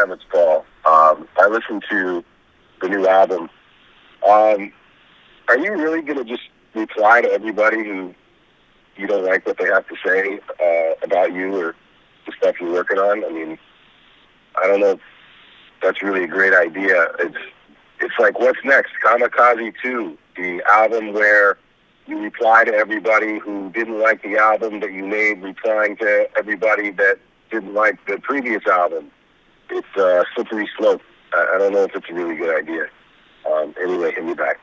Em, it's Paul. Um, I listened to the new album. Um, are you really going to just reply to everybody who you don't like what they have to say uh, about you or the stuff you're working on? I mean, I don't know if that's really a great idea. It's it's like what's next? Kamikaze 2, the album where you reply to everybody who didn't like the album that you made, replying to everybody that didn't like the previous album. It's a slippery slope. I, I don't know if it's a really good idea. Um, anyway, hit me back.